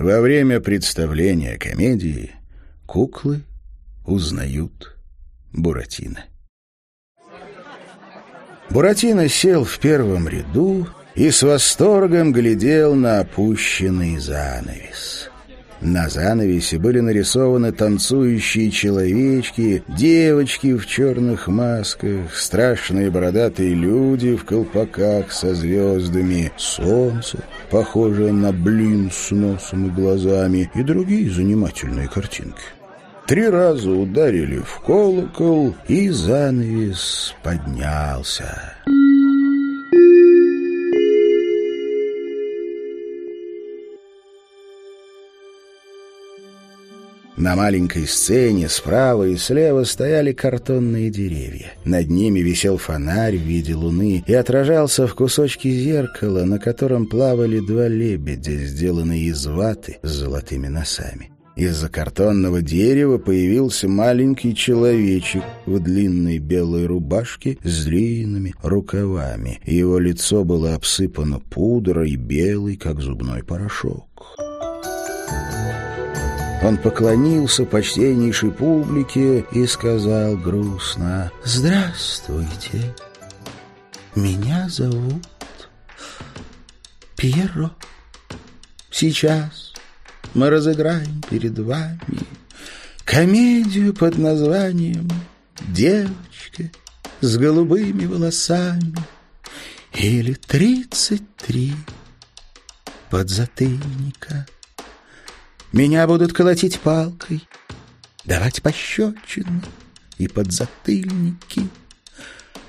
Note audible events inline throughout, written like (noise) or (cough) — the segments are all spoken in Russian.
Во время представления комедии куклы узнают Буратино. Буратино сел в первом ряду и с восторгом глядел на опущенный занавес. На занавесе были нарисованы танцующие человечки, девочки в черных масках, страшные бородатые люди в колпаках со звездами, солнце, похожее на блин с носом и глазами, и другие занимательные картинки. Три раза ударили в колокол, и занавес поднялся. На маленькой сцене справа и слева стояли картонные деревья. Над ними висел фонарь в виде луны и отражался в кусочке зеркала, на котором плавали два лебедя, сделанные из ваты с золотыми носами. Из-за картонного дерева появился маленький человечек в длинной белой рубашке с длинными рукавами. Его лицо было обсыпано пудрой, белый, как зубной порошок. Он поклонился почтеннейшей публике и сказал грустно «Здравствуйте, меня зовут Пьеро. Сейчас мы разыграем перед вами комедию под названием «Девочка с голубыми волосами» или «Тридцать три подзатыльника». Меня будут колотить палкой, давать пощечины и подзатыльники.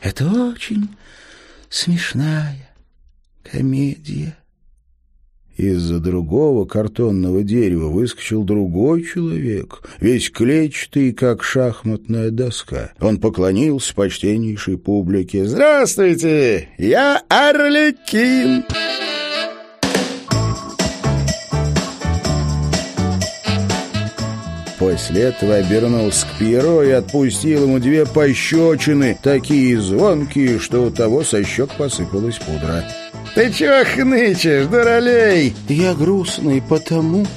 Это очень смешная комедия. Из-за другого картонного дерева выскочил другой человек, весь клетчатый, как шахматная доска. Он поклонился почтеннейшей публике. «Здравствуйте! Я Арлекин!» После этого обернулся к Пьеро и отпустил ему две пощечины, такие звонкие, что у того со щек посыпалась пудра. «Ты чего хнычешь, дуралей?» «Я грустный потому,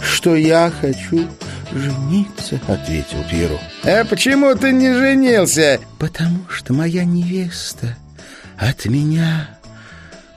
что я хочу жениться», — ответил Пьеро. «А почему ты не женился?» «Потому что моя невеста от меня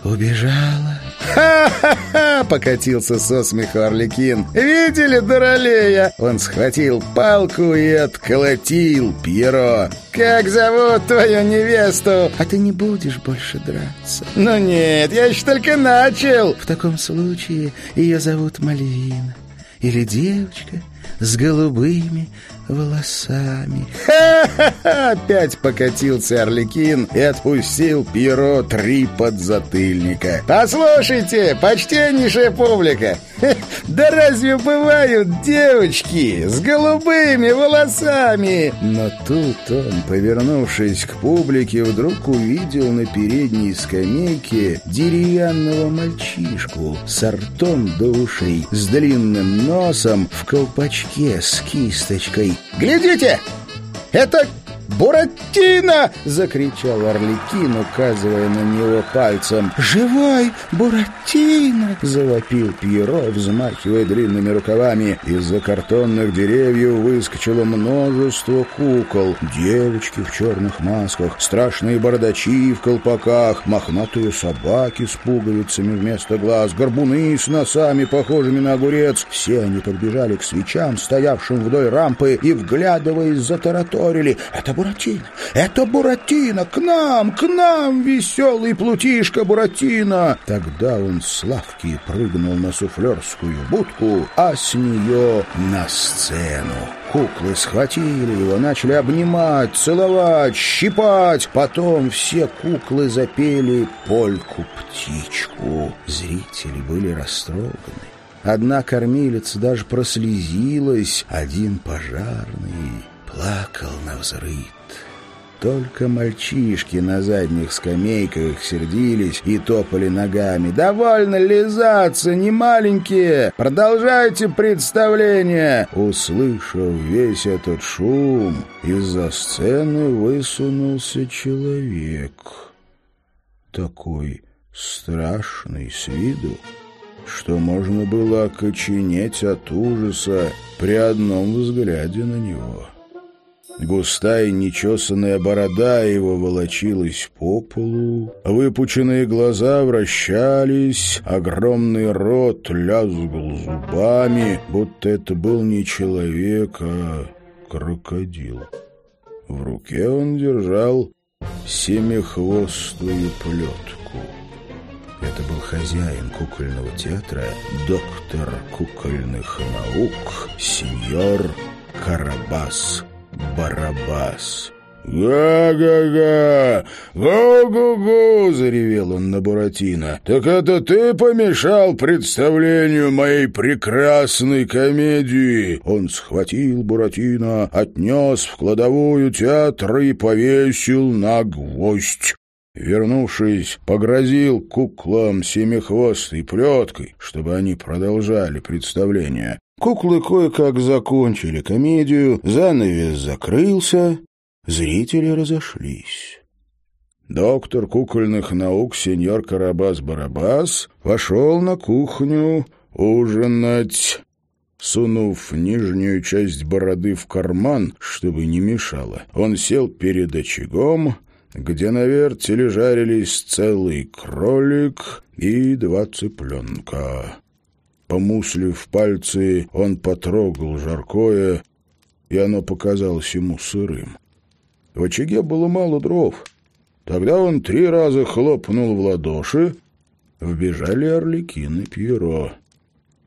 убежала». «Ха-ха-ха!» — покатился со смеху Орликин. «Видели, дуралея?» Он схватил палку и отколотил Пьеро. «Как зовут твою невесту?» «А ты не будешь больше драться?» «Ну нет, я еще только начал!» «В таком случае ее зовут Мальвина. Или девочка с голубыми волосами. Ха-ха-ха! Опять покатился Орликин и отпустил Пьеро три подзатыльника. Послушайте, почтеннейшая публика, (laughs) да разве бывают девочки с голубыми волосами? Но тут он, повернувшись к публике, вдруг увидел на передней скамейке деревянного мальчишку с ртом до ушей, с длинным носом в колпачке с кисточкой «Глядите! Это «Буратино!» — закричал Орликин, указывая на него пальцем. «Живой Буратино!» — завопил Пьеро, взмахивая длинными рукавами. Из-за картонных деревьев выскочило множество кукол. Девочки в черных масках, страшные бородачи в колпаках, мохнатые собаки с пуговицами вместо глаз, горбуны с носами, похожими на огурец. Все они подбежали к свечам, стоявшим вдоль рампы, и, вглядываясь, затараторили. «Это Буратино! Это Буратино! К нам! К нам, веселый плутишка Буратино!» Тогда он с лавки прыгнул на суфлерскую будку, а с нее на сцену. Куклы схватили его, начали обнимать, целовать, щипать. Потом все куклы запели польку-птичку. Зрители были растроганы. Одна кормилица даже прослезилась, один пожарный плакал на взрыв. Только мальчишки на задних скамейках сердились и топали ногами. «Довольно лизаться, не маленькие! Продолжайте представление!» Услышав весь этот шум, из-за сцены высунулся человек. Такой страшный с виду, что можно было окоченеть от ужаса при одном взгляде на него. Густая нечесанная борода его волочилась по полу, выпученные глаза вращались, огромный рот лязгал зубами, будто это был не человек, а крокодил. В руке он держал семихвостую плетку. Это был хозяин кукольного театра, доктор кукольных наук, сеньор Карабас Барабас. «Га-га-га! Гу-гу-гу!» — заревел он на Буратино. «Так это ты помешал представлению моей прекрасной комедии!» Он схватил Буратино, отнес в кладовую театра и повесил на гвоздь. Вернувшись, погрозил куклам семихвостой плеткой, чтобы они продолжали представление. Куклы кое-как закончили комедию, занавес закрылся, зрители разошлись. Доктор кукольных наук сеньор Карабас-Барабас вошел на кухню ужинать. Сунув нижнюю часть бороды в карман, чтобы не мешало, он сел перед очагом, где на вертеле жарились целый кролик и два цыпленка. Помуслив пальцы, он потрогал жаркое, и оно показалось ему сырым. В очаге было мало дров. Тогда он три раза хлопнул в ладоши. Вбежали Орликин и Пьеро.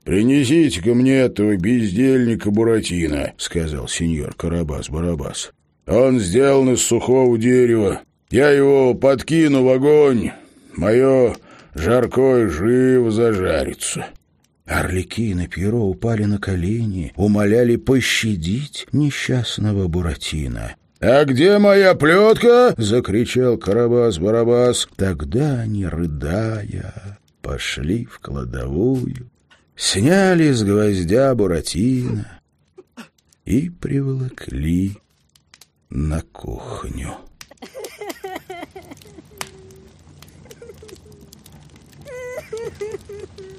«Принесите ко мне этого бездельника Буратино», — сказал сеньор Карабас-Барабас. «Он сделан из сухого дерева. Я его подкину в огонь. Мое жаркое живо зажарится». Орликин и Пьеро упали на колени, умоляли пощадить несчастного Буратино. «А где моя плетка?» — закричал Карабас-Барабас. Тогда они, рыдая, пошли в кладовую, сняли с гвоздя Буратино и приволокли на кухню. Ha ha ha ha ha!